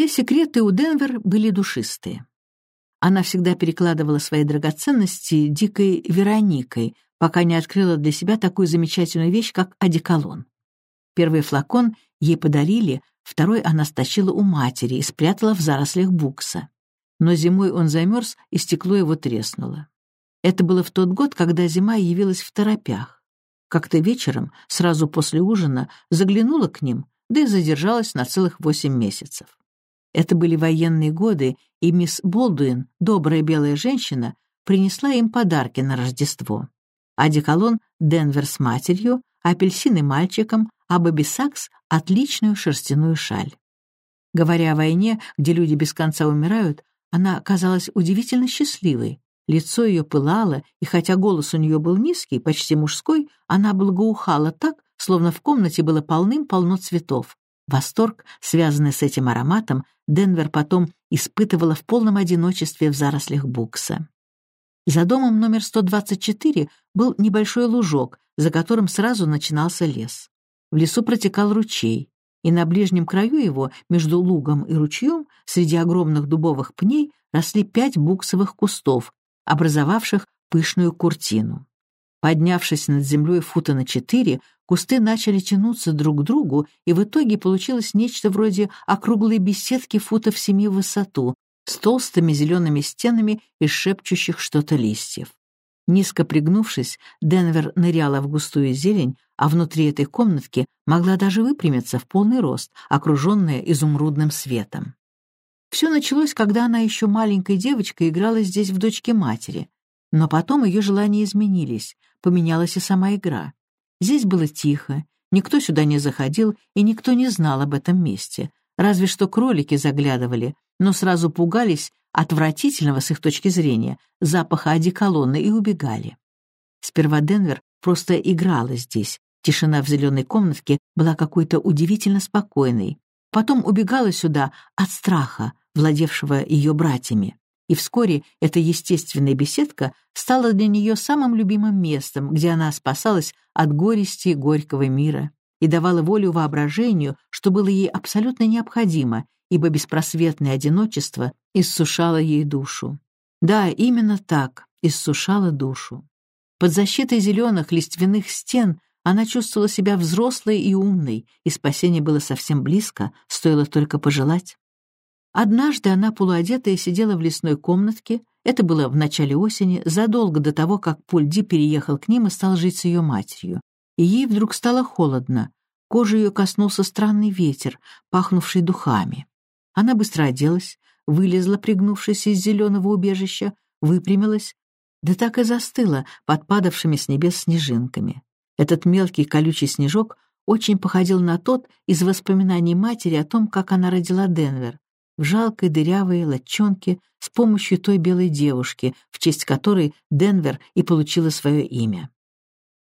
Все секреты у Денвер были душистые. Она всегда перекладывала свои драгоценности дикой Вероникой, пока не открыла для себя такую замечательную вещь, как одеколон. Первый флакон ей подарили, второй она стащила у матери и спрятала в зарослях букса. Но зимой он замерз, и стекло его треснуло. Это было в тот год, когда зима явилась в торопях. Как-то вечером, сразу после ужина, заглянула к ним, да и задержалась на целых восемь месяцев. Это были военные годы, и мисс Болдуин, добрая белая женщина, принесла им подарки на Рождество. Одеколон Денвер с матерью, апельсины мальчикам, а Бобби Сакс — отличную шерстяную шаль. Говоря о войне, где люди без конца умирают, она казалась удивительно счастливой. Лицо ее пылало, и хотя голос у нее был низкий, почти мужской, она благоухала так, словно в комнате было полным-полно цветов. Восторг, связанный с этим ароматом, Денвер потом испытывала в полном одиночестве в зарослях букса. За домом номер 124 был небольшой лужок, за которым сразу начинался лес. В лесу протекал ручей, и на ближнем краю его, между лугом и ручьем, среди огромных дубовых пней, росли пять буксовых кустов, образовавших пышную куртину. Поднявшись над землей фута на четыре, кусты начали тянуться друг к другу, и в итоге получилось нечто вроде округлой беседки футов семи в высоту, с толстыми зелеными стенами из шепчущих что-то листьев. Низко пригнувшись, Денвер ныряла в густую зелень, а внутри этой комнатки могла даже выпрямиться в полный рост, окруженная изумрудным светом. Все началось, когда она еще маленькой девочкой играла здесь в дочке матери. Но потом ее желания изменились, поменялась и сама игра. Здесь было тихо, никто сюда не заходил, и никто не знал об этом месте. Разве что кролики заглядывали, но сразу пугались отвратительного с их точки зрения запаха одеколона и убегали. Сперва Денвер просто играла здесь. Тишина в зеленой комнатке была какой-то удивительно спокойной. Потом убегала сюда от страха, владевшего ее братьями и вскоре эта естественная беседка стала для нее самым любимым местом, где она спасалась от горести горького мира и давала волю воображению, что было ей абсолютно необходимо, ибо беспросветное одиночество иссушало ей душу. Да, именно так, иссушало душу. Под защитой зеленых лиственных стен она чувствовала себя взрослой и умной, и спасение было совсем близко, стоило только пожелать. Однажды она полуодетая сидела в лесной комнатке, это было в начале осени, задолго до того, как Пульди переехал к ним и стал жить с ее матерью. И ей вдруг стало холодно. Кожу ее коснулся странный ветер, пахнувший духами. Она быстро оделась, вылезла, пригнувшись из зеленого убежища, выпрямилась, да так и застыла под падавшими с небес снежинками. Этот мелкий колючий снежок очень походил на тот из воспоминаний матери о том, как она родила Денвер в жалкой дырявой латчонке с помощью той белой девушки, в честь которой Денвер и получила свое имя.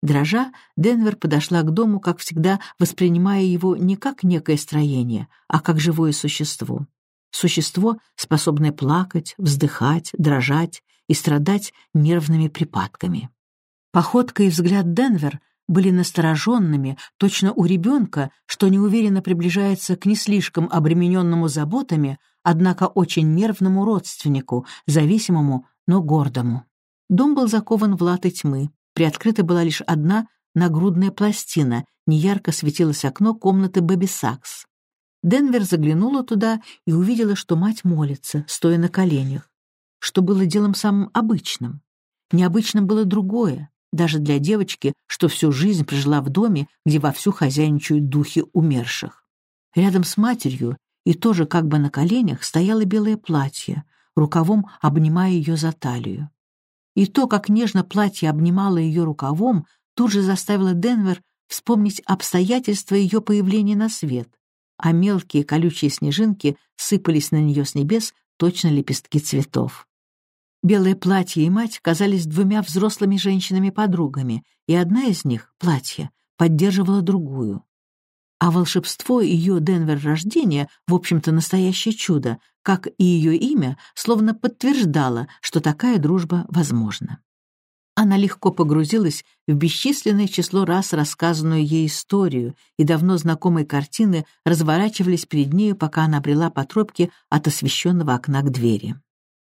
Дрожа, Денвер подошла к дому, как всегда, воспринимая его не как некое строение, а как живое существо. Существо, способное плакать, вздыхать, дрожать и страдать нервными припадками. Походка и взгляд Денвер были настороженными, точно у ребенка, что неуверенно приближается к не слишком обремененному заботами, однако очень нервному родственнику, зависимому, но гордому. Дом был закован в латы тьмы. Приоткрыта была лишь одна нагрудная пластина, неярко светилось окно комнаты Бэби Сакс. Денвер заглянула туда и увидела, что мать молится, стоя на коленях, что было делом самым обычным. Необычным было другое даже для девочки, что всю жизнь прожила в доме, где вовсю хозяйничают духи умерших. Рядом с матерью и тоже как бы на коленях стояло белое платье, рукавом обнимая ее за талию. И то, как нежно платье обнимало ее рукавом, тут же заставило Денвер вспомнить обстоятельства ее появления на свет, а мелкие колючие снежинки сыпались на нее с небес точно лепестки цветов. Белое платье и мать казались двумя взрослыми женщинами-подругами, и одна из них, платье, поддерживала другую. А волшебство ее Денвер рождения, в общем-то, настоящее чудо, как и ее имя, словно подтверждало, что такая дружба возможна. Она легко погрузилась в бесчисленное число раз рассказанную ей историю, и давно знакомые картины разворачивались перед нею, пока она брела по тропке от освещенного окна к двери.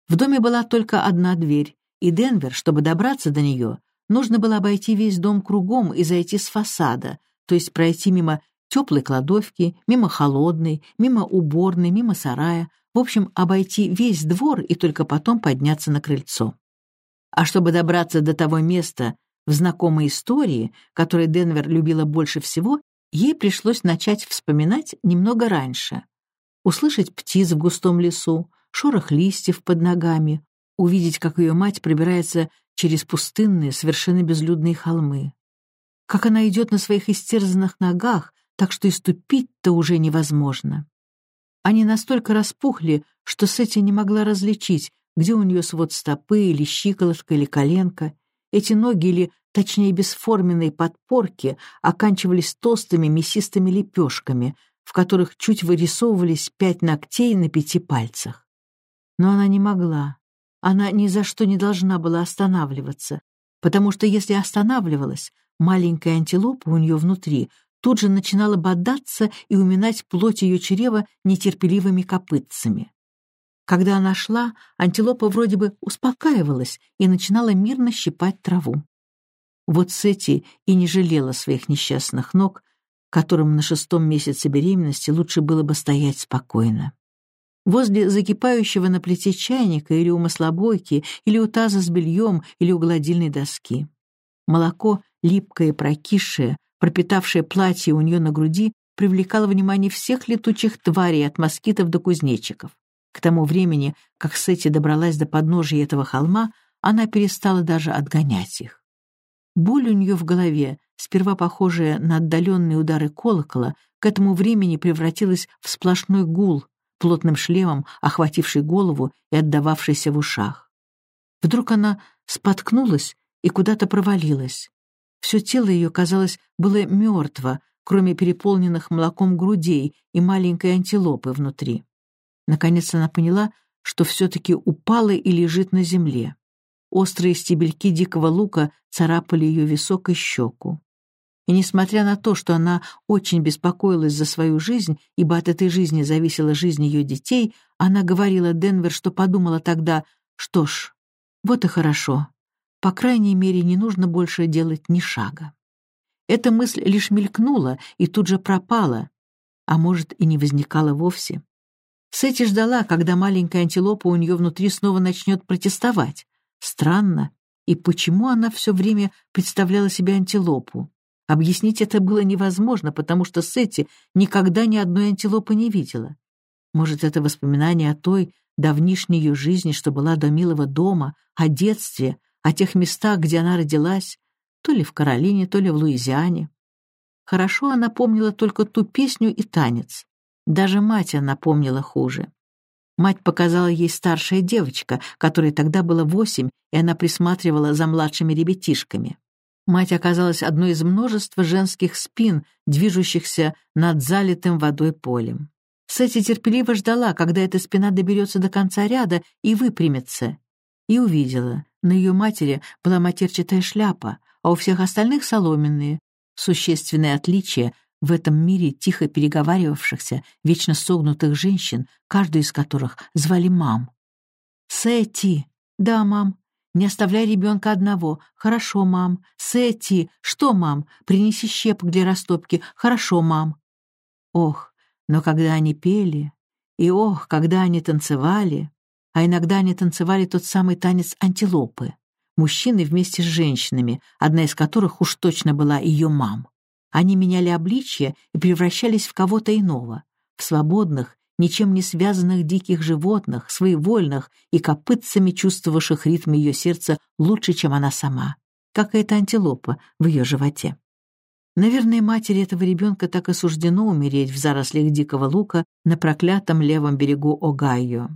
В доме была только одна дверь, и Денвер, чтобы добраться до нее, нужно было обойти весь дом кругом и зайти с фасада, то есть пройти мимо теплой кладовки, мимо холодной, мимо уборной, мимо сарая, в общем, обойти весь двор и только потом подняться на крыльцо. А чтобы добраться до того места в знакомой истории, которое Денвер любила больше всего, ей пришлось начать вспоминать немного раньше. Услышать птиц в густом лесу, шорох листьев под ногами, увидеть, как ее мать пробирается через пустынные, совершенно безлюдные холмы. Как она идет на своих истерзанных ногах, так что и ступить-то уже невозможно. Они настолько распухли, что Сетти не могла различить, где у нее свод стопы или щиколотка или коленка. Эти ноги или, точнее, бесформенные подпорки оканчивались толстыми мясистыми лепешками, в которых чуть вырисовывались пять ногтей на пяти пальцах. Но она не могла. Она ни за что не должна была останавливаться, потому что если останавливалась, маленькая антилопа у нее внутри тут же начинала бодаться и уминать плоть ее чрева нетерпеливыми копытцами. Когда она шла, антилопа вроде бы успокаивалась и начинала мирно щипать траву. Вот Сети и не жалела своих несчастных ног, которым на шестом месяце беременности лучше было бы стоять спокойно. Возле закипающего на плите чайника или у маслобойки, или у таза с бельем, или у гладильной доски. Молоко, липкое, прокисшее, пропитавшее платье у нее на груди, привлекало внимание всех летучих тварей от москитов до кузнечиков. К тому времени, как Сетти добралась до подножия этого холма, она перестала даже отгонять их. Боль у нее в голове, сперва похожая на отдаленные удары колокола, к этому времени превратилась в сплошной гул, плотным шлемом охвативший голову и отдававшийся в ушах. Вдруг она споткнулась и куда-то провалилась. Все тело ее, казалось, было мертво, кроме переполненных молоком грудей и маленькой антилопы внутри. Наконец она поняла, что все-таки упала и лежит на земле. Острые стебельки дикого лука царапали ее висок и щеку. И несмотря на то, что она очень беспокоилась за свою жизнь, ибо от этой жизни зависела жизнь ее детей, она говорила Денвер, что подумала тогда, что ж, вот и хорошо. По крайней мере, не нужно больше делать ни шага. Эта мысль лишь мелькнула и тут же пропала, а может и не возникала вовсе. Сэти ждала, когда маленькая антилопа у нее внутри снова начнет протестовать. Странно. И почему она все время представляла себе антилопу? Объяснить это было невозможно, потому что Сэти никогда ни одной антилопы не видела. Может, это воспоминание о той давнишней ее жизни, что была до милого дома, о детстве, о тех местах, где она родилась, то ли в Каролине, то ли в Луизиане. Хорошо она помнила только ту песню и танец. Даже мать она помнила хуже. Мать показала ей старшая девочка, которой тогда было восемь, и она присматривала за младшими ребятишками. Мать оказалась одной из множества женских спин, движущихся над залитым водой полем. Сэти терпеливо ждала, когда эта спина доберется до конца ряда и выпрямится. И увидела. На ее матери была матерчатая шляпа, а у всех остальных соломенные. Существенное отличие в этом мире тихо переговаривавшихся, вечно согнутых женщин, каждую из которых звали мам. «Сэти!» «Да, мам. Не оставляй ребенка одного. Хорошо, мам. Сэти! Что, мам? Принеси щепок для растопки. Хорошо, мам». Ох, но когда они пели, и ох, когда они танцевали, а иногда они танцевали тот самый танец антилопы, мужчины вместе с женщинами, одна из которых уж точно была ее мам. Они меняли обличье и превращались в кого-то иного, в свободных, ничем не связанных диких животных, своевольных и копытцами чувствовавших ритм ее сердца лучше, чем она сама, как и эта антилопа в ее животе. Наверное, матери этого ребенка так и суждено умереть в зарослях дикого лука на проклятом левом берегу Огайо.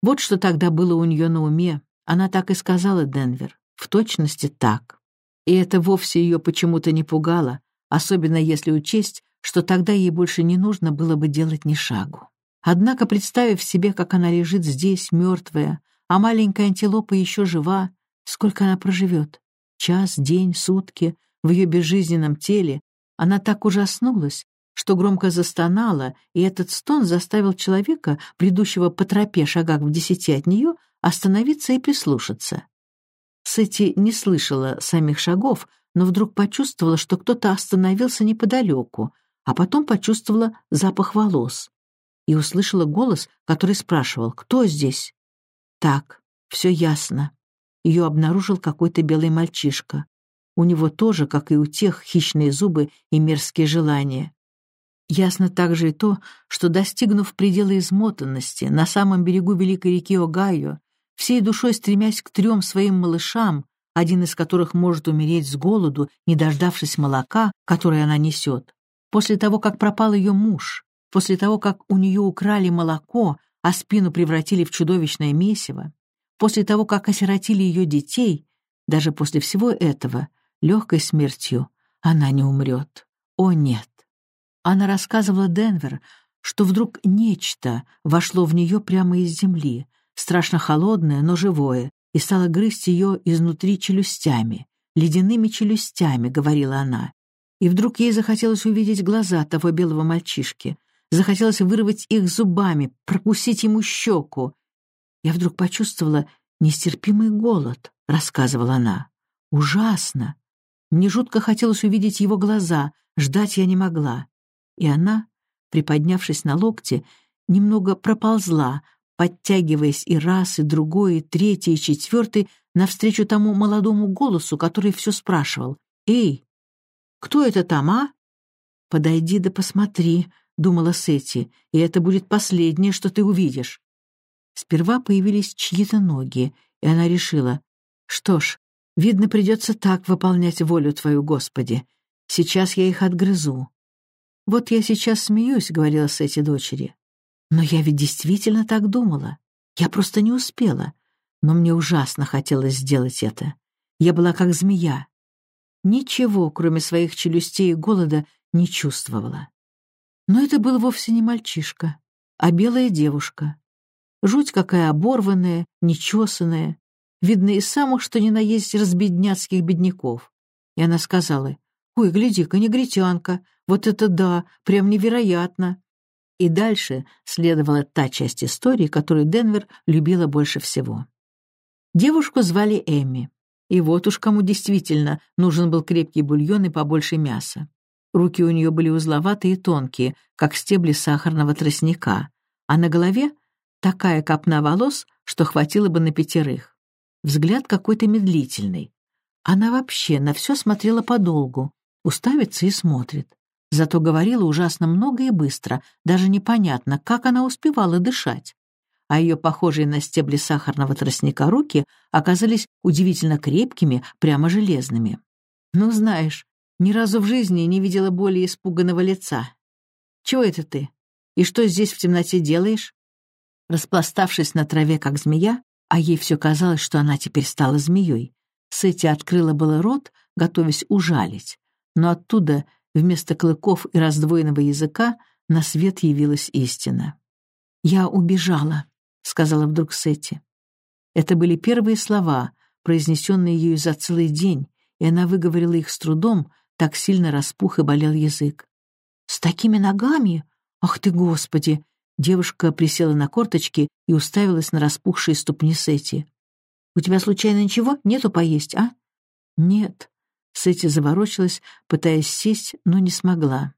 Вот что тогда было у нее на уме, она так и сказала Денвер, в точности так. И это вовсе ее почему-то не пугало, особенно если учесть, что тогда ей больше не нужно было бы делать ни шагу. Однако, представив себе, как она лежит здесь, мертвая, а маленькая антилопа еще жива, сколько она проживет? час, день, сутки, в ее безжизненном теле, она так ужаснулась, что громко застонала, и этот стон заставил человека, бредущего по тропе шагах в десяти от нее, остановиться и прислушаться. Сэти не слышала самих шагов, но вдруг почувствовала, что кто-то остановился неподалеку, а потом почувствовала запах волос и услышала голос, который спрашивал «Кто здесь?». Так, все ясно. Ее обнаружил какой-то белый мальчишка. У него тоже, как и у тех, хищные зубы и мерзкие желания. Ясно также и то, что, достигнув предела измотанности на самом берегу великой реки Огайо, всей душой стремясь к трем своим малышам, один из которых может умереть с голоду, не дождавшись молока, которое она несет, после того, как пропал ее муж, после того, как у нее украли молоко, а спину превратили в чудовищное месиво, после того, как осиротили ее детей, даже после всего этого, легкой смертью, она не умрет. О, нет! Она рассказывала Денвер, что вдруг нечто вошло в нее прямо из земли, страшно холодное, но живое, и стало грызть ее изнутри челюстями, ледяными челюстями, говорила она. И вдруг ей захотелось увидеть глаза того белого мальчишки, захотелось вырвать их зубами, прокусить ему щеку. Я вдруг почувствовала нестерпимый голод, рассказывала она. Ужасно. Мне жутко хотелось увидеть его глаза, ждать я не могла. И она, приподнявшись на локте, немного проползла, подтягиваясь и раз, и другой, и третий, и четвертый, навстречу тому молодому голосу, который все спрашивал. «Эй, кто это там, а?» «Подойди да посмотри», — думала Сетти, «и это будет последнее, что ты увидишь». Сперва появились чьи-то ноги, и она решила, «Что ж, видно, придется так выполнять волю Твою, Господи. Сейчас я их отгрызу. «Вот я сейчас смеюсь», — говорила Сети дочери. «Но я ведь действительно так думала. Я просто не успела. Но мне ужасно хотелось сделать это. Я была как змея. Ничего, кроме своих челюстей и голода, не чувствовала. Но это был вовсе не мальчишка, а белая девушка. Жуть какая оборванная, нечесанная, видно из самых, что ни на есть разбедняцких бедняков. И она сказала, «Ой, гляди-ка, негритянка, вот это да, прям невероятно!» И дальше следовала та часть истории, которую Денвер любила больше всего. Девушку звали Эми. И вот уж кому действительно нужен был крепкий бульон и побольше мяса. Руки у нее были узловатые и тонкие, как стебли сахарного тростника, а на голове такая копна волос, что хватило бы на пятерых. Взгляд какой-то медлительный. Она вообще на все смотрела подолгу, уставится и смотрит. Зато говорила ужасно много и быстро, даже непонятно, как она успевала дышать. А ее похожие на стебли сахарного тростника руки оказались удивительно крепкими, прямо железными. Ну, знаешь, ни разу в жизни не видела более испуганного лица. «Чего это ты? И что здесь в темноте делаешь?» Распластавшись на траве, как змея, а ей все казалось, что она теперь стала змеей, Сэти открыла было рот, готовясь ужалить, но оттуда, вместо клыков и раздвоенного языка, на свет явилась истина. «Я убежала», — сказала вдруг Сетти. Это были первые слова, произнесенные ею за целый день, и она выговорила их с трудом, так сильно распух и болел язык. «С такими ногами? Ах ты, Господи!» Девушка присела на корточки и уставилась на распухшие ступни Сети. «У тебя случайно ничего нету поесть, а?» «Нет», Сэти заворочилась, пытаясь сесть, но не смогла.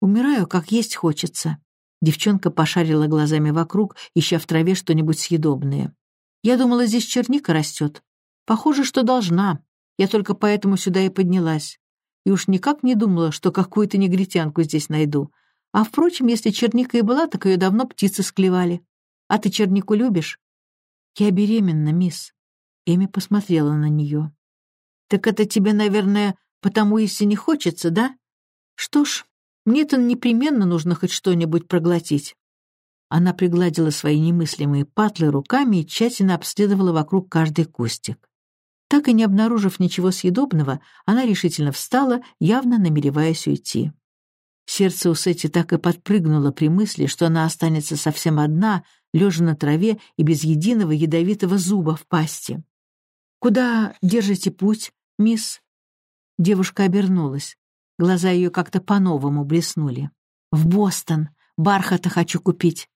«Умираю, как есть хочется». Девчонка пошарила глазами вокруг, ища в траве что-нибудь съедобное. «Я думала, здесь черника растет. Похоже, что должна. Я только поэтому сюда и поднялась. И уж никак не думала, что какую-то негритянку здесь найду. А, впрочем, если черника и была, так ее давно птицы склевали. А ты чернику любишь?» «Я беременна, мисс». Эми посмотрела на нее. Так это тебе, наверное, потому если не хочется, да? Что ж, мне-то непременно нужно хоть что-нибудь проглотить. Она пригладила свои немыслимые патлы руками и тщательно обследовала вокруг каждый кустик. Так и не обнаружив ничего съедобного, она решительно встала, явно намереваясь уйти. Сердце у Сети так и подпрыгнуло при мысли, что она останется совсем одна, лежа на траве и без единого ядовитого зуба в пасти. «Куда держите путь?» «Мисс...» Девушка обернулась. Глаза ее как-то по-новому блеснули. «В Бостон. Бархата хочу купить.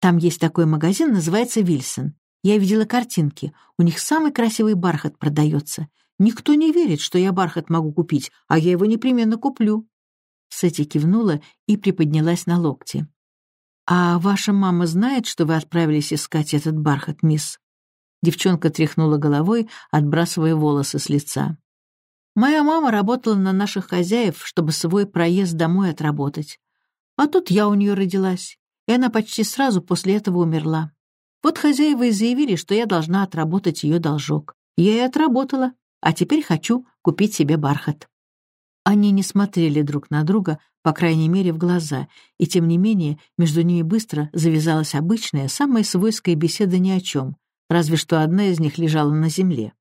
Там есть такой магазин, называется «Вильсон». Я видела картинки. У них самый красивый бархат продается. Никто не верит, что я бархат могу купить, а я его непременно куплю». Сэти кивнула и приподнялась на локти. «А ваша мама знает, что вы отправились искать этот бархат, мисс?» Девчонка тряхнула головой, отбрасывая волосы с лица. «Моя мама работала на наших хозяев, чтобы свой проезд домой отработать. А тут я у нее родилась, и она почти сразу после этого умерла. Вот хозяева и заявили, что я должна отработать ее должок. Я и отработала, а теперь хочу купить себе бархат». Они не смотрели друг на друга, по крайней мере, в глаза, и тем не менее между ними быстро завязалась обычная, самая свойская беседа ни о чем, разве что одна из них лежала на земле.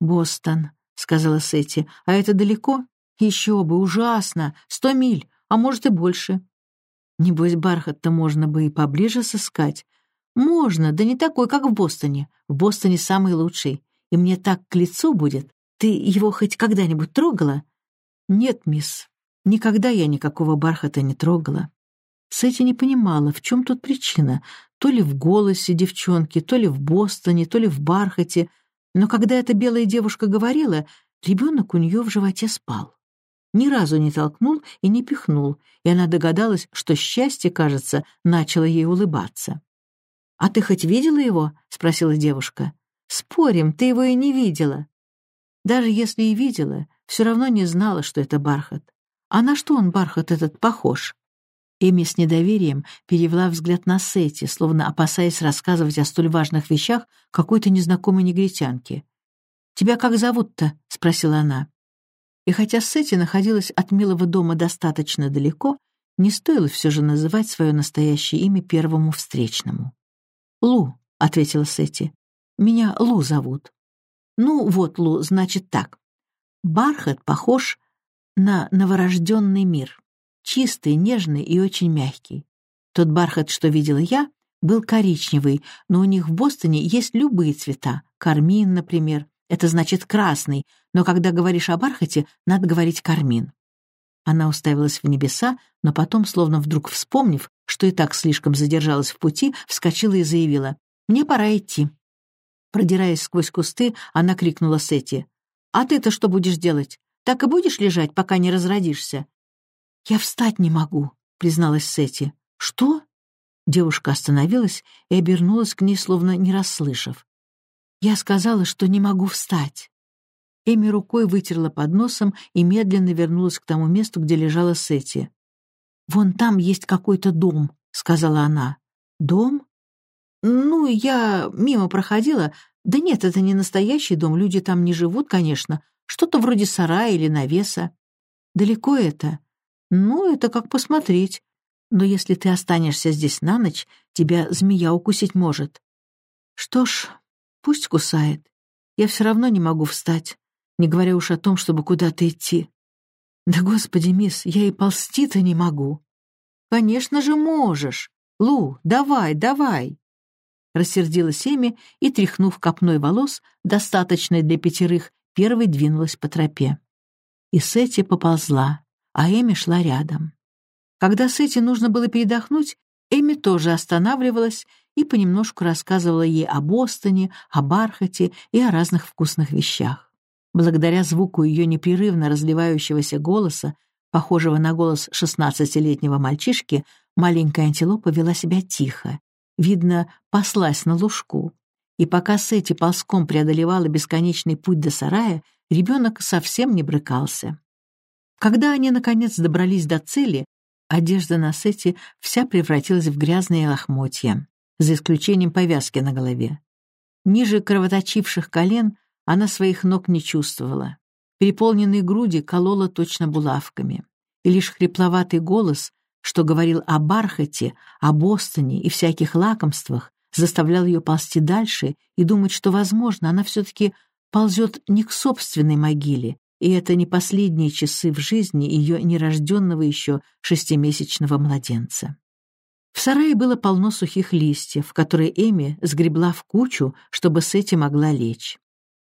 «Бостон», — сказала Сетти, — «а это далеко? Еще бы, ужасно! Сто миль, а может и больше». Небось, бархат-то можно бы и поближе сыскать. Можно, да не такой, как в Бостоне. В Бостоне самый лучший. И мне так к лицу будет. Ты его хоть когда-нибудь трогала? Нет, мисс, никогда я никакого бархата не трогала. Сэти не понимала, в чем тут причина. То ли в голосе девчонки, то ли в Бостоне, то ли в бархате. Но когда эта белая девушка говорила, ребенок у нее в животе спал ни разу не толкнул и не пихнул, и она догадалась, что счастье, кажется, начало ей улыбаться. «А ты хоть видела его?» — спросила девушка. «Спорим, ты его и не видела». Даже если и видела, все равно не знала, что это бархат. А на что он, бархат этот, похож? Эми с недоверием перевела взгляд на Сети, словно опасаясь рассказывать о столь важных вещах какой-то незнакомой негритянке. «Тебя как зовут-то?» — спросила она. И хотя Сетти находилась от милого дома достаточно далеко, не стоило все же называть свое настоящее имя первому встречному. «Лу», — ответила Сетти, — «меня Лу зовут». «Ну вот, Лу, значит так. Бархат похож на новорожденный мир. Чистый, нежный и очень мягкий. Тот бархат, что видела я, был коричневый, но у них в Бостоне есть любые цвета. Кармин, например, это значит красный, но когда говоришь о бархате, надо говорить кармин. Она уставилась в небеса, но потом, словно вдруг вспомнив, что и так слишком задержалась в пути, вскочила и заявила «Мне пора идти». Продираясь сквозь кусты, она крикнула Сети «А ты-то что будешь делать? Так и будешь лежать, пока не разродишься?» «Я встать не могу», — призналась Сети. «Что?» Девушка остановилась и обернулась к ней, словно не расслышав. Я сказала, что не могу встать. Эми рукой вытерла под носом и медленно вернулась к тому месту, где лежала Сети. «Вон там есть какой-то дом», — сказала она. «Дом?» «Ну, я мимо проходила. Да нет, это не настоящий дом, люди там не живут, конечно. Что-то вроде сарая или навеса. Далеко это? Ну, это как посмотреть. Но если ты останешься здесь на ночь, тебя змея укусить может. Что ж, Пусть кусает. Я все равно не могу встать, не говоря уж о том, чтобы куда-то идти. Да, господи, мисс, я и ползти-то не могу. Конечно же можешь. Лу, давай, давай. Рассердилась Эми и, тряхнув копной волос, достаточной для пятерых, первой двинулась по тропе. И Сетти поползла, а Эми шла рядом. Когда Сетти нужно было передохнуть, Эми тоже останавливалась и понемножку рассказывала ей о Бостоне, о бархате и о разных вкусных вещах. Благодаря звуку ее непрерывно разливающегося голоса, похожего на голос шестнадцатилетнего мальчишки, маленькая антилопа вела себя тихо. Видно, паслась на лужку. И пока Сети ползком преодолевала бесконечный путь до сарая, ребенок совсем не брыкался. Когда они, наконец, добрались до цели, одежда на Сети вся превратилась в грязные лохмотья за исключением повязки на голове. Ниже кровоточивших колен она своих ног не чувствовала. Переполненные груди колола точно булавками. И лишь хрипловатый голос, что говорил о бархате, о Бостоне и всяких лакомствах, заставлял ее ползти дальше и думать, что, возможно, она все-таки ползет не к собственной могиле, и это не последние часы в жизни ее нерожденного еще шестимесячного младенца. В сарае было полно сухих листьев, которые Эми сгребла в кучу, чтобы Сетти могла лечь.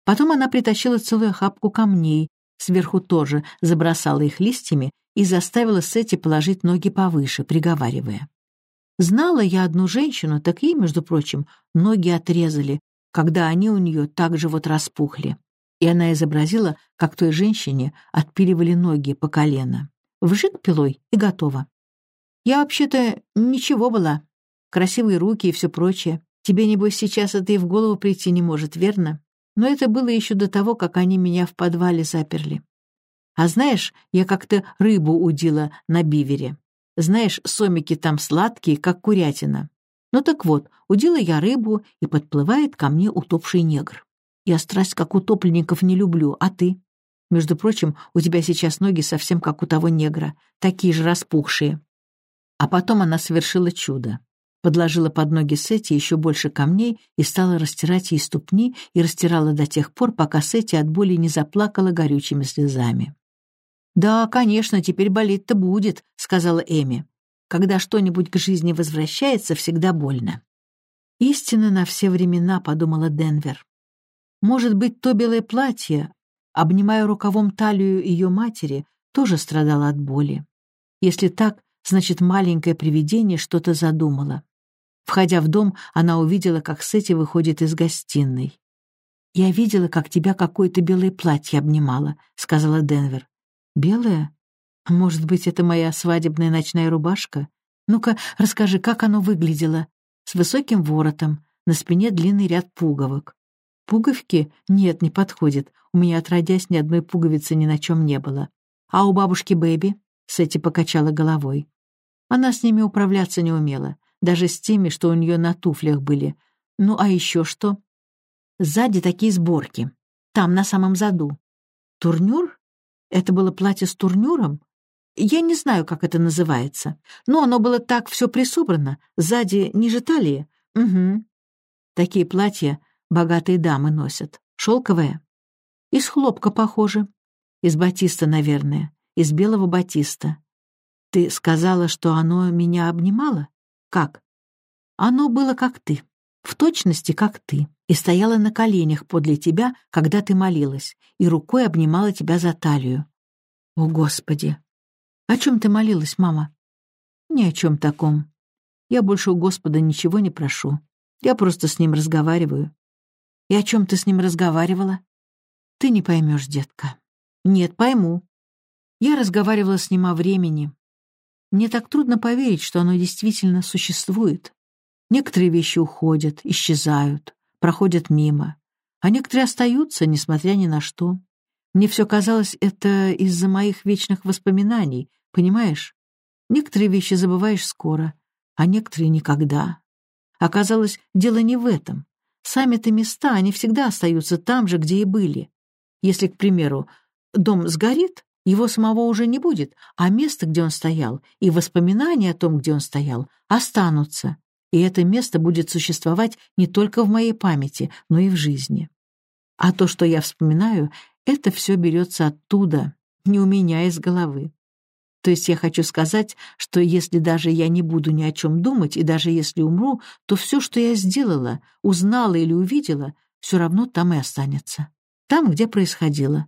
Потом она притащила целую охапку камней, сверху тоже забросала их листьями и заставила Сетти положить ноги повыше, приговаривая. Знала я одну женщину, так ей, между прочим, ноги отрезали, когда они у нее так же вот распухли. И она изобразила, как той женщине отпиливали ноги по колено. Вжик пилой и готово. Я вообще-то ничего была. Красивые руки и все прочее. Тебе, небось, сейчас это и в голову прийти не может, верно? Но это было еще до того, как они меня в подвале заперли. А знаешь, я как-то рыбу удила на бивере. Знаешь, сомики там сладкие, как курятина. Ну так вот, удила я рыбу, и подплывает ко мне утопший негр. Я страсть как утопленников не люблю, а ты? Между прочим, у тебя сейчас ноги совсем как у того негра, такие же распухшие. А потом она совершила чудо. Подложила под ноги Сети еще больше камней и стала растирать ей ступни и растирала до тех пор, пока Сети от боли не заплакала горючими слезами. «Да, конечно, теперь болеть-то будет», — сказала Эми. «Когда что-нибудь к жизни возвращается, всегда больно». «Истина на все времена», — подумала Денвер. «Может быть, то белое платье, обнимая рукавом талию ее матери, тоже страдало от боли. Если так, значит, маленькое привидение что-то задумало. Входя в дом, она увидела, как Сети выходит из гостиной. «Я видела, как тебя какое-то белое платье обнимало», — сказала Денвер. Белая? Может быть, это моя свадебная ночная рубашка? Ну-ка, расскажи, как оно выглядело? С высоким воротом, на спине длинный ряд пуговок. Пуговки? Нет, не подходит. У меня, отродясь, ни одной пуговицы ни на чем не было. А у бабушки Бэби? Сэти покачала головой. Она с ними управляться не умела, даже с теми, что у нее на туфлях были. Ну, а еще что? Сзади такие сборки. Там, на самом заду. Турнюр? Это было платье с турнюром? Я не знаю, как это называется, но оно было так все присобрано, сзади ниже талии. Угу. Такие платья богатые дамы носят. Шелковое? Из хлопка, похоже. Из батиста, наверное. Из белого батиста. Ты сказала, что оно меня обнимало? Как? Оно было как ты. В точности, как ты и стояла на коленях подле тебя, когда ты молилась, и рукой обнимала тебя за талию. О, Господи! О чем ты молилась, мама? Ни о чем таком. Я больше у Господа ничего не прошу. Я просто с ним разговариваю. И о чем ты с ним разговаривала? Ты не поймешь, детка. Нет, пойму. Я разговаривала с ним о времени. Мне так трудно поверить, что оно действительно существует. Некоторые вещи уходят, исчезают проходят мимо, а некоторые остаются, несмотря ни на что. Мне все казалось, это из-за моих вечных воспоминаний, понимаешь? Некоторые вещи забываешь скоро, а некоторые никогда. Оказалось, дело не в этом. Сами-то места, они всегда остаются там же, где и были. Если, к примеру, дом сгорит, его самого уже не будет, а место, где он стоял, и воспоминания о том, где он стоял, останутся и это место будет существовать не только в моей памяти, но и в жизни. А то, что я вспоминаю, это все берется оттуда, не у меня из головы. То есть я хочу сказать, что если даже я не буду ни о чем думать, и даже если умру, то все, что я сделала, узнала или увидела, все равно там и останется. Там, где происходило.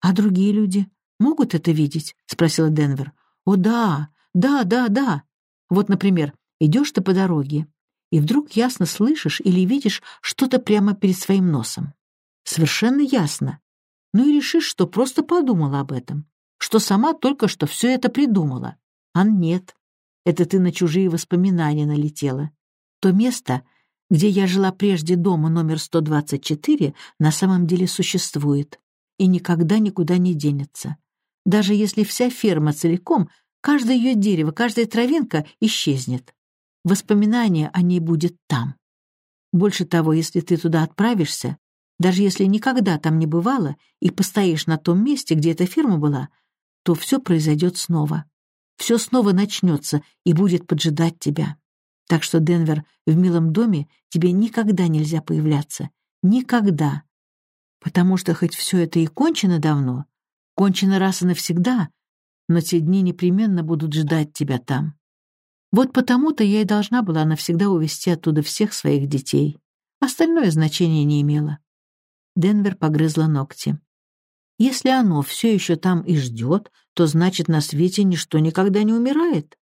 «А другие люди могут это видеть?» — спросила Денвер. «О, да, да, да, да. Вот, например, Идешь ты по дороге, и вдруг ясно слышишь или видишь что-то прямо перед своим носом. Совершенно ясно. Ну и решишь, что просто подумала об этом, что сама только что все это придумала. А нет, это ты на чужие воспоминания налетела. То место, где я жила прежде дома номер 124, на самом деле существует и никогда никуда не денется. Даже если вся ферма целиком, каждое ее дерево, каждая травинка исчезнет. Воспоминание о ней будет там. Больше того, если ты туда отправишься, даже если никогда там не бывало и постоишь на том месте, где эта ферма была, то все произойдет снова. Все снова начнется и будет поджидать тебя. Так что, Денвер, в милом доме тебе никогда нельзя появляться. Никогда. Потому что хоть все это и кончено давно, кончено раз и навсегда, но те дни непременно будут ждать тебя там. Вот потому-то я и должна была навсегда увести оттуда всех своих детей. Остальное значения не имело. Денвер погрызла ногти. Если оно все еще там и ждет, то значит, на свете ничто никогда не умирает.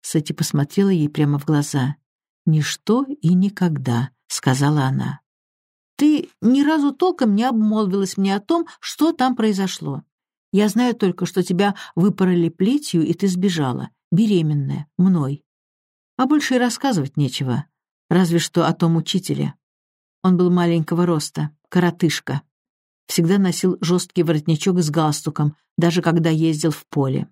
Сэти посмотрела ей прямо в глаза. «Ничто и никогда», — сказала она. «Ты ни разу толком не обмолвилась мне о том, что там произошло. Я знаю только, что тебя выпороли плетью, и ты сбежала, беременная, мной. А больше и рассказывать нечего, разве что о том учителе. Он был маленького роста, коротышка. Всегда носил жесткий воротничок с галстуком, даже когда ездил в поле.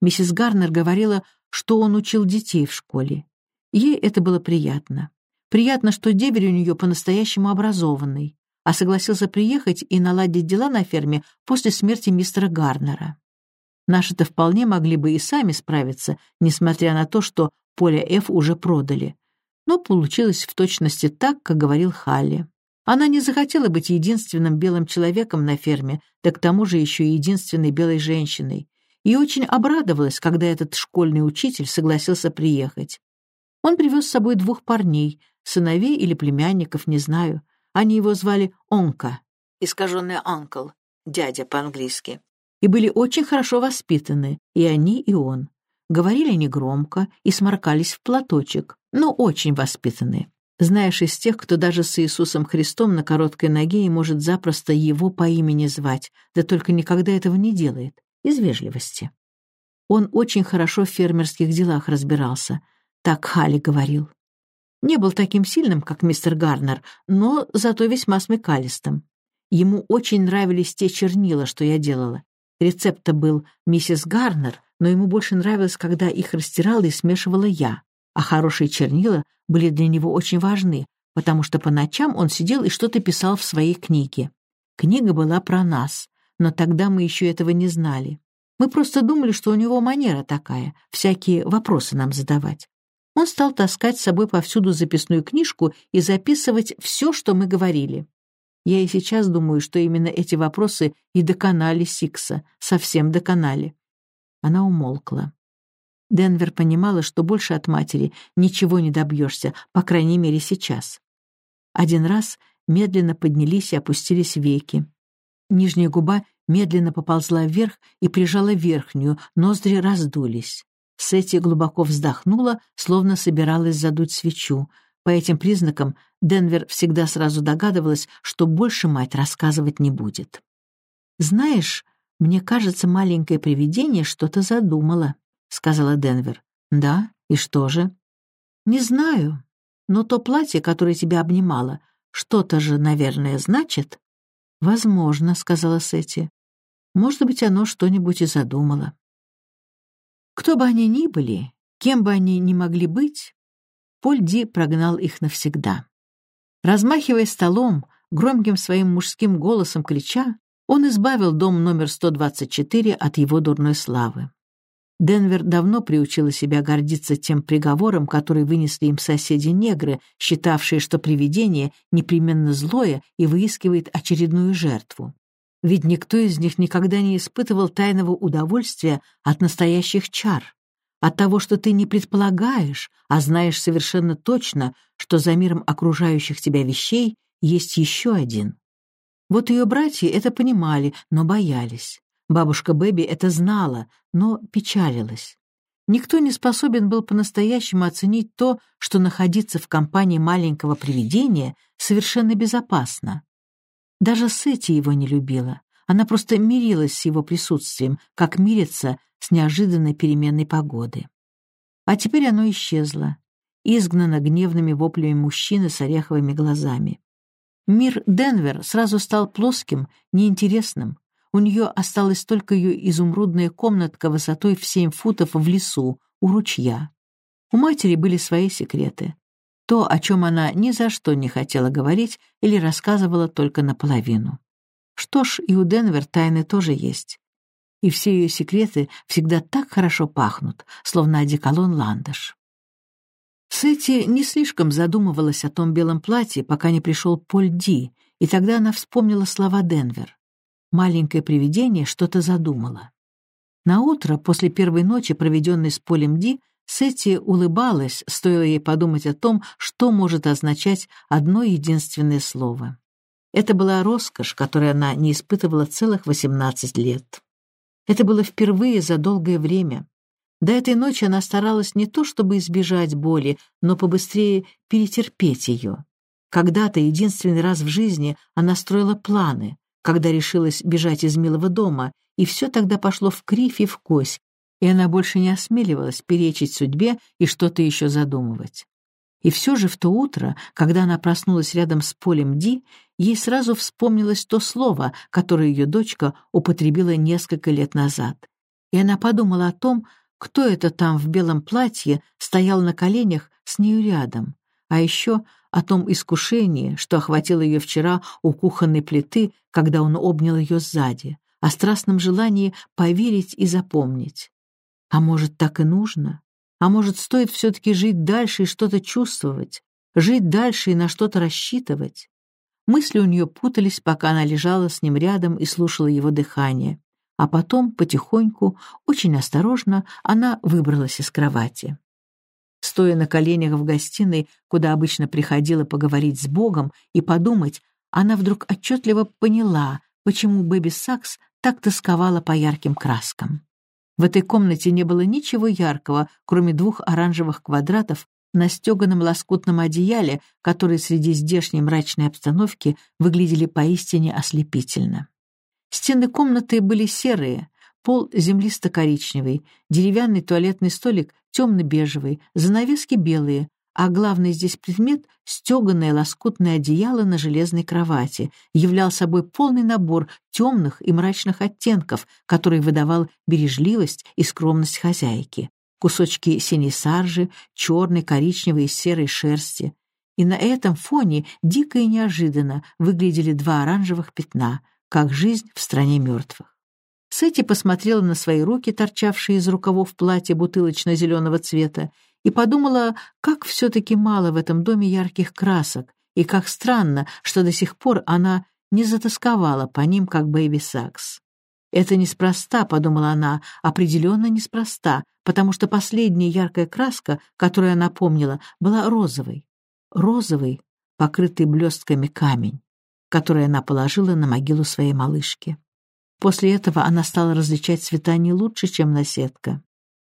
Миссис Гарнер говорила, что он учил детей в школе. Ей это было приятно. Приятно, что деверь у нее по-настоящему образованный, а согласился приехать и наладить дела на ферме после смерти мистера Гарнера. Наши-то вполне могли бы и сами справиться, несмотря на то, что поле F уже продали. Но получилось в точности так, как говорил Халли. Она не захотела быть единственным белым человеком на ферме, да к тому же еще и единственной белой женщиной, и очень обрадовалась, когда этот школьный учитель согласился приехать. Он привез с собой двух парней, сыновей или племянников, не знаю. Они его звали Онка, искаженный «анкл», дядя по-английски, и были очень хорошо воспитаны, и они, и он. Говорили негромко и сморкались в платочек, но очень воспитаны. Знаешь, из тех, кто даже с Иисусом Христом на короткой ноге и может запросто его по имени звать, да только никогда этого не делает, из вежливости. Он очень хорошо в фермерских делах разбирался, так Хали говорил. Не был таким сильным, как мистер Гарнер, но зато весьма смекалистым. Ему очень нравились те чернила, что я делала. Рецепт был миссис Гарнер, но ему больше нравилось, когда их растирала и смешивала я. А хорошие чернила были для него очень важны, потому что по ночам он сидел и что-то писал в своей книге. Книга была про нас, но тогда мы еще этого не знали. Мы просто думали, что у него манера такая, всякие вопросы нам задавать. Он стал таскать с собой повсюду записную книжку и записывать все, что мы говорили. Я и сейчас думаю, что именно эти вопросы и доконали Сикса, совсем доконали. Она умолкла. Денвер понимала, что больше от матери ничего не добьешься, по крайней мере сейчас. Один раз медленно поднялись и опустились веки. Нижняя губа медленно поползла вверх и прижала верхнюю, ноздри раздулись. Сетти глубоко вздохнула, словно собиралась задуть свечу. По этим признакам Денвер всегда сразу догадывалась, что больше мать рассказывать не будет. «Знаешь, мне кажется, маленькое привидение что-то задумало», — сказала Денвер. «Да? И что же?» «Не знаю, но то платье, которое тебя обнимало, что-то же, наверное, значит?» «Возможно», — сказала Сетти. «Может быть, оно что-нибудь и задумало». Кто бы они ни были, кем бы они ни могли быть, Поль Ди прогнал их навсегда. Размахивая столом, громким своим мужским голосом крича, он избавил дом номер 124 от его дурной славы. Денвер давно приучила себя гордиться тем приговором, который вынесли им соседи-негры, считавшие, что привидение непременно злое и выискивает очередную жертву. Ведь никто из них никогда не испытывал тайного удовольствия от настоящих чар, от того, что ты не предполагаешь, а знаешь совершенно точно, что за миром окружающих тебя вещей есть еще один. Вот ее братья это понимали, но боялись. Бабушка Бэби это знала, но печалилась. Никто не способен был по-настоящему оценить то, что находиться в компании маленького привидения совершенно безопасно. Даже Сети его не любила. Она просто мирилась с его присутствием, как мирится с неожиданной переменной погоды. А теперь оно исчезло, изгнано гневными воплями мужчины с ореховыми глазами. Мир Денвер сразу стал плоским, неинтересным. У нее осталась только ее изумрудная комнатка высотой в семь футов в лесу, у ручья. У матери были свои секреты. То, о чем она ни за что не хотела говорить или рассказывала только наполовину. Что ж, и у Денвер тайны тоже есть. И все ее секреты всегда так хорошо пахнут, словно одеколон ландыш. Сетти не слишком задумывалась о том белом платье, пока не пришел Поль Ди, и тогда она вспомнила слова Денвер. Маленькое привидение что-то задумало. На утро после первой ночи, проведенной с Полем Ди, Сетти улыбалась, стоило ей подумать о том, что может означать одно единственное слово. Это была роскошь, которой она не испытывала целых 18 лет. Это было впервые за долгое время. До этой ночи она старалась не то чтобы избежать боли, но побыстрее перетерпеть ее. Когда-то, единственный раз в жизни, она строила планы, когда решилась бежать из милого дома, и все тогда пошло в кривь и в кось, и она больше не осмеливалась перечить судьбе и что-то еще задумывать. И все же в то утро, когда она проснулась рядом с полем Ди, ей сразу вспомнилось то слово, которое ее дочка употребила несколько лет назад. И она подумала о том, кто это там в белом платье стоял на коленях с нею рядом, а еще о том искушении, что охватило ее вчера у кухонной плиты, когда он обнял ее сзади, о страстном желании поверить и запомнить. А может, так и нужно? А может, стоит все-таки жить дальше и что-то чувствовать, жить дальше и на что-то рассчитывать? Мысли у нее путались, пока она лежала с ним рядом и слушала его дыхание. А потом, потихоньку, очень осторожно, она выбралась из кровати. Стоя на коленях в гостиной, куда обычно приходила поговорить с Богом и подумать, она вдруг отчетливо поняла, почему Бэби Сакс так тосковала по ярким краскам. В этой комнате не было ничего яркого, кроме двух оранжевых квадратов на стеганом лоскутном одеяле, которые среди здешней мрачной обстановки выглядели поистине ослепительно. Стены комнаты были серые, пол землисто-коричневый, деревянный туалетный столик темно-бежевый, занавески белые, а главный здесь предмет — стеганое лоскутное одеяло на железной кровати, являл собой полный набор темных и мрачных оттенков, который выдавал бережливость и скромность хозяйки. Кусочки синей саржи, черной, коричневой и серой шерсти. И на этом фоне дико и неожиданно выглядели два оранжевых пятна, как жизнь в стране мертвых. Сэти посмотрела на свои руки, торчавшие из рукавов платья бутылочно-зеленого цвета, и подумала, как все-таки мало в этом доме ярких красок, и как странно, что до сих пор она не затасковала по ним, как Бэйби Сакс. «Это неспроста», — подумала она, — «определенно неспроста, потому что последняя яркая краска, которую она помнила, была розовой. Розовый, покрытый блестками камень, который она положила на могилу своей малышки. После этого она стала различать цвета не лучше, чем наседка.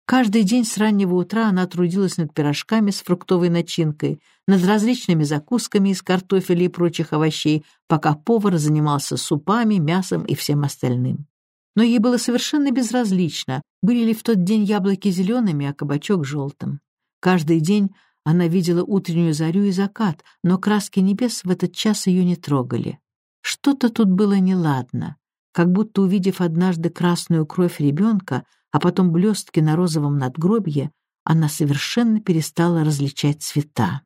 Каждый день с раннего утра она трудилась над пирожками с фруктовой начинкой, над различными закусками из картофеля и прочих овощей, пока повар занимался супами, мясом и всем остальным. Но ей было совершенно безразлично, были ли в тот день яблоки зелеными, а кабачок желтым. Каждый день она видела утреннюю зарю и закат, но краски небес в этот час ее не трогали. Что-то тут было неладно, как будто увидев однажды красную кровь ребенка, а потом блестки на розовом надгробье, она совершенно перестала различать цвета.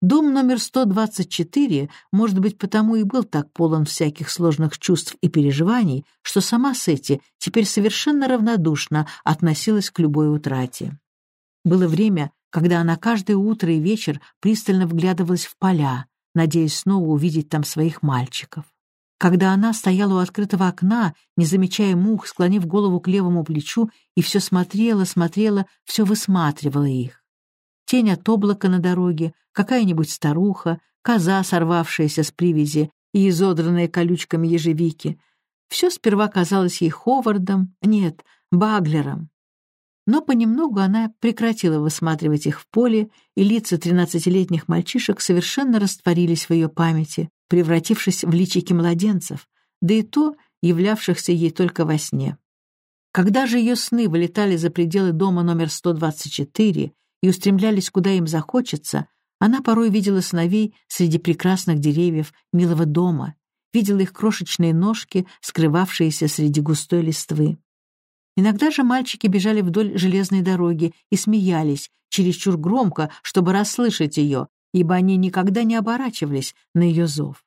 Дом номер 124, может быть, потому и был так полон всяких сложных чувств и переживаний, что сама Сетти теперь совершенно равнодушно относилась к любой утрате. Было время, когда она каждое утро и вечер пристально вглядывалась в поля, надеясь снова увидеть там своих мальчиков когда она стояла у открытого окна, не замечая мух, склонив голову к левому плечу, и все смотрела, смотрела, все высматривала их. Тень от облака на дороге, какая-нибудь старуха, коза, сорвавшаяся с привязи и изодранная колючками ежевики. Все сперва казалось ей Ховардом, нет, Баглером. Но понемногу она прекратила высматривать их в поле, и лица тринадцатилетних мальчишек совершенно растворились в ее памяти, превратившись в личики младенцев, да и то являвшихся ей только во сне. Когда же ее сны вылетали за пределы дома номер 124 и устремлялись куда им захочется, она порой видела сыновей среди прекрасных деревьев милого дома, видела их крошечные ножки, скрывавшиеся среди густой листвы. Иногда же мальчики бежали вдоль железной дороги и смеялись, чересчур громко, чтобы расслышать ее, ибо они никогда не оборачивались на ее зов.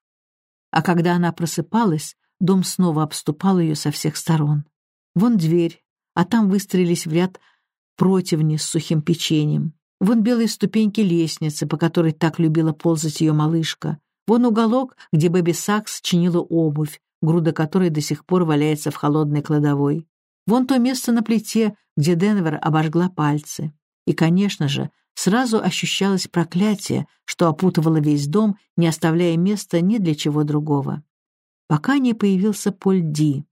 А когда она просыпалась, дом снова обступал ее со всех сторон. Вон дверь, а там выстроились в ряд противни с сухим печеньем. Вон белые ступеньки лестницы, по которой так любила ползать ее малышка. Вон уголок, где Бэби Сакс чинила обувь, груда которой до сих пор валяется в холодной кладовой. Вон то место на плите, где Денвер обожгла пальцы. И, конечно же, сразу ощущалось проклятие, что опутывало весь дом, не оставляя места ни для чего другого. Пока не появился Поль Ди.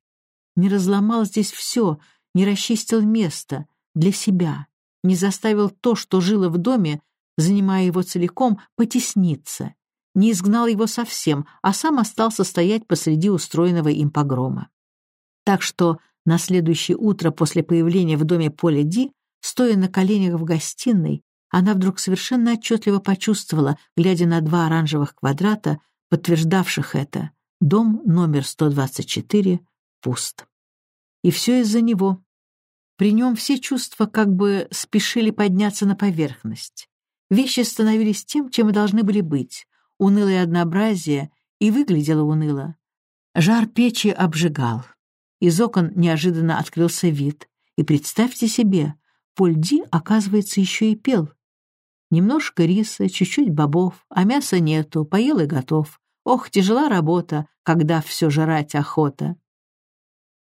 Не разломал здесь все, не расчистил место для себя, не заставил то, что жило в доме, занимая его целиком, потесниться, не изгнал его совсем, а сам остался стоять посреди устроенного им погрома. Так что на следующее утро после появления в доме Поля Ди, стоя на коленях в гостиной, она вдруг совершенно отчетливо почувствовала, глядя на два оранжевых квадрата, подтверждавших это, дом номер 124 пуст. И все из-за него. При нем все чувства как бы спешили подняться на поверхность. Вещи становились тем, чем и должны были быть. Унылое однообразие и выглядело уныло. Жар печи обжигал. Из окон неожиданно открылся вид. И представьте себе, Польди, оказывается, еще и пел. Немножко риса, чуть-чуть бобов, а мяса нету, поел и готов. Ох, тяжела работа, когда все жрать охота.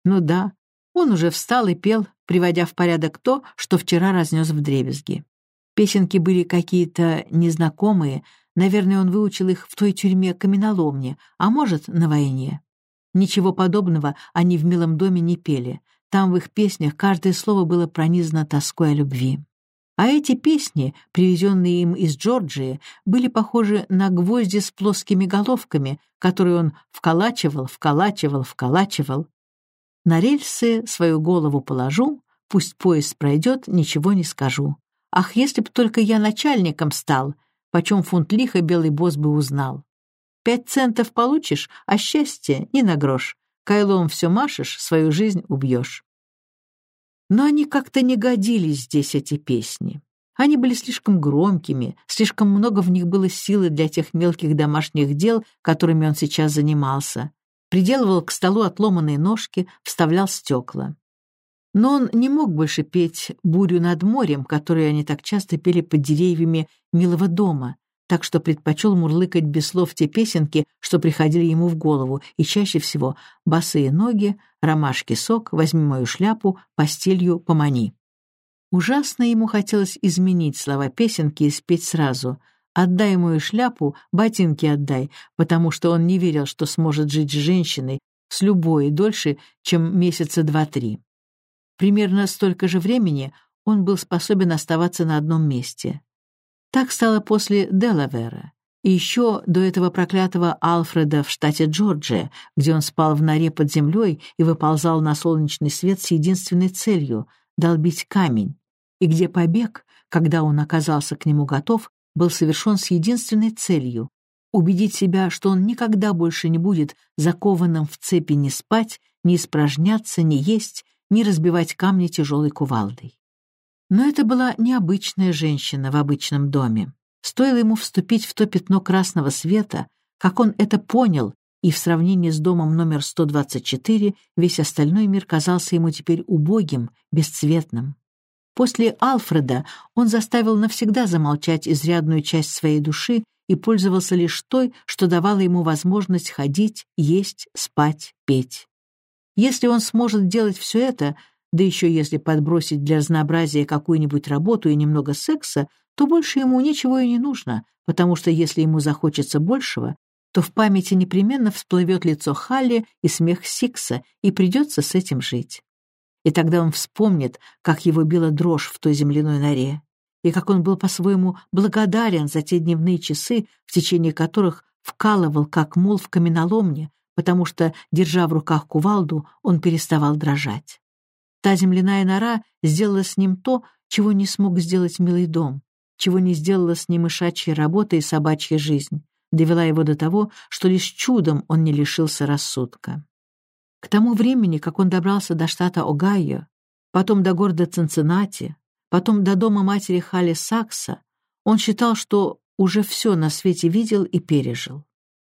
Ну да, он уже встал и пел, приводя в порядок то, что вчера разнес в дребезги. Песенки были какие-то незнакомые, наверное, он выучил их в той тюрьме каменоломни, а может, на войне. Ничего подобного они в милом доме не пели. Там в их песнях каждое слово было пронизано тоской о любви. А эти песни, привезенные им из Джорджии, были похожи на гвозди с плоскими головками, которые он вколачивал, вколачивал, вколачивал. На рельсы свою голову положу, пусть поезд пройдет, ничего не скажу. Ах, если б только я начальником стал, почем фунт лиха белый босс бы узнал. Пять центов получишь, а счастье ни на грош. Кайлом все машешь, свою жизнь убьешь. Но они как-то не годились здесь, эти песни. Они были слишком громкими, слишком много в них было силы для тех мелких домашних дел, которыми он сейчас занимался приделывал к столу отломанные ножки, вставлял стекла. Но он не мог больше петь «Бурю над морем», которую они так часто пели под деревьями милого дома, так что предпочел мурлыкать без слов те песенки, что приходили ему в голову, и чаще всего «Босые ноги», «Ромашки сок», «Возьми мою шляпу», «Постелью помани». Ужасно ему хотелось изменить слова песенки и спеть сразу — Отдай мою шляпу, ботинки отдай, потому что он не верил, что сможет жить с женщиной, с любой, дольше, чем месяца два-три. Примерно столько же времени он был способен оставаться на одном месте. Так стало после Делавера. И еще до этого проклятого Алфреда в штате Джорджия, где он спал в норе под землей и выползал на солнечный свет с единственной целью — долбить камень, и где побег, когда он оказался к нему готов, был совершен с единственной целью — убедить себя, что он никогда больше не будет закованным в цепи не спать, не испражняться, не есть, не разбивать камни тяжелой кувалдой. Но это была необычная женщина в обычном доме. Стоило ему вступить в то пятно красного света, как он это понял, и в сравнении с домом номер 124 весь остальной мир казался ему теперь убогим, бесцветным. После Алфреда он заставил навсегда замолчать изрядную часть своей души и пользовался лишь той, что давало ему возможность ходить, есть, спать, петь. Если он сможет делать все это, да еще если подбросить для разнообразия какую-нибудь работу и немного секса, то больше ему ничего и не нужно, потому что если ему захочется большего, то в памяти непременно всплывет лицо Халли и смех Сикса, и придется с этим жить. И тогда он вспомнит, как его била дрожь в той земляной норе, и как он был по-своему благодарен за те дневные часы, в течение которых вкалывал, как мул в каменоломне, потому что, держа в руках кувалду, он переставал дрожать. Та земляная нора сделала с ним то, чего не смог сделать милый дом, чего не сделала с ним ишачья работа и собачья жизнь, довела его до того, что лишь чудом он не лишился рассудка. К тому времени, как он добрался до штата Огайо, потом до города Цинциннати, потом до дома матери Хали Сакса, он считал, что уже все на свете видел и пережил.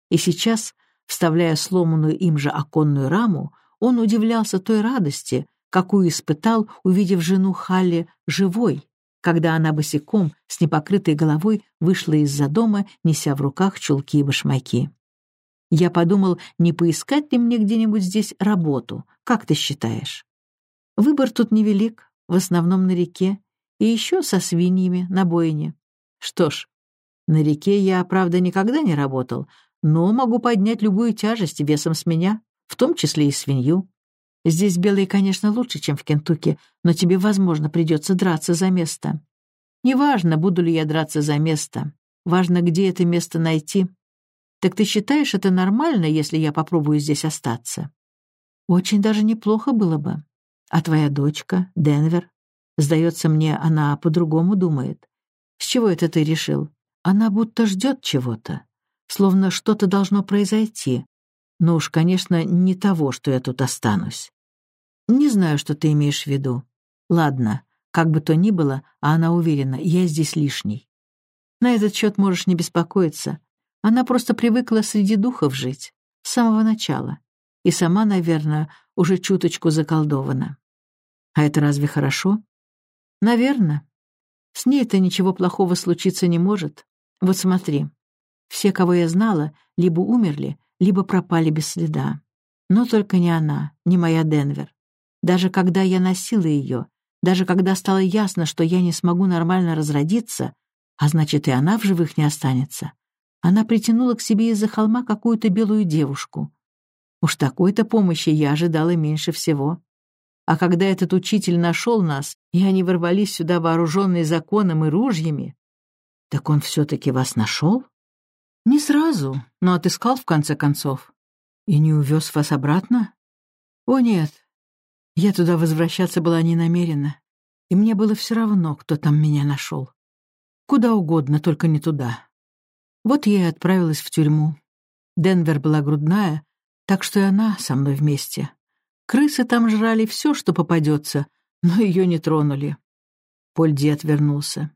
И сейчас, вставляя сломанную им же оконную раму, он удивлялся той радости, какую испытал, увидев жену Халли живой, когда она босиком, с непокрытой головой, вышла из-за дома, неся в руках чулки и башмаки. Я подумал, не поискать ли мне где-нибудь здесь работу, как ты считаешь? Выбор тут невелик, в основном на реке, и еще со свиньями на бойне. Что ж, на реке я, правда, никогда не работал, но могу поднять любую тяжесть весом с меня, в том числе и свинью. Здесь белые, конечно, лучше, чем в Кентукки, но тебе, возможно, придется драться за место. Неважно, буду ли я драться за место. Важно, где это место найти. Так ты считаешь это нормально, если я попробую здесь остаться? Очень даже неплохо было бы. А твоя дочка, Денвер? Сдается мне, она по-другому думает. С чего это ты решил? Она будто ждет чего-то. Словно что-то должно произойти. Но уж, конечно, не того, что я тут останусь. Не знаю, что ты имеешь в виду. Ладно, как бы то ни было, а она уверена, я здесь лишний. На этот счет можешь не беспокоиться. Она просто привыкла среди духов жить, с самого начала. И сама, наверное, уже чуточку заколдована. А это разве хорошо? Наверное. С ней-то ничего плохого случиться не может. Вот смотри. Все, кого я знала, либо умерли, либо пропали без следа. Но только не она, не моя Денвер. Даже когда я носила ее, даже когда стало ясно, что я не смогу нормально разродиться, а значит, и она в живых не останется, она притянула к себе из-за холма какую-то белую девушку. Уж такой-то помощи я ожидала меньше всего. А когда этот учитель нашел нас, и они ворвались сюда вооруженные законом и ружьями, так он все-таки вас нашел? Не сразу, но отыскал в конце концов. И не увез вас обратно? О нет, я туда возвращаться была не намерена, и мне было все равно, кто там меня нашел. Куда угодно, только не туда. Вот я и отправилась в тюрьму. Денвер была грудная, так что и она со мной вместе. Крысы там жрали все, что попадется, но ее не тронули. Польди отвернулся.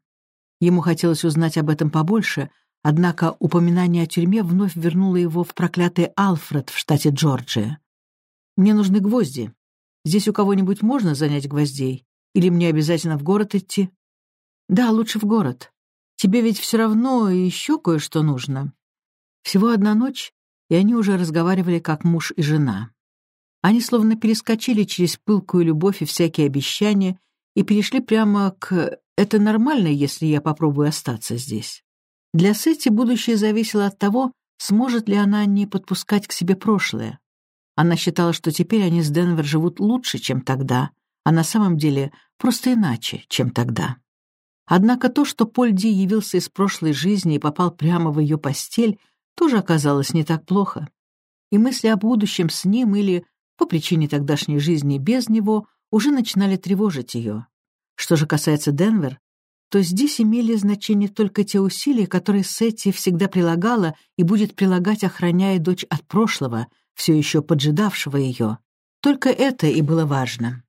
Ему хотелось узнать об этом побольше, однако упоминание о тюрьме вновь вернуло его в проклятый Алфред в штате Джорджия. «Мне нужны гвозди», Здесь у кого-нибудь можно занять гвоздей? Или мне обязательно в город идти? Да, лучше в город. Тебе ведь все равно еще кое-что нужно. Всего одна ночь, и они уже разговаривали как муж и жена. Они словно перескочили через пылкую любовь и всякие обещания и перешли прямо к «это нормально, если я попробую остаться здесь». Для Сетти будущее зависело от того, сможет ли она не подпускать к себе прошлое. Она считала, что теперь они с Денвер живут лучше, чем тогда, а на самом деле просто иначе, чем тогда. Однако то, что Поль Ди явился из прошлой жизни и попал прямо в ее постель, тоже оказалось не так плохо. И мысли о будущем с ним или, по причине тогдашней жизни без него, уже начинали тревожить ее. Что же касается Денвер, то здесь имели значение только те усилия, которые Сетти всегда прилагала и будет прилагать, охраняя дочь от прошлого — все еще поджидавшего ее. Только это и было важно.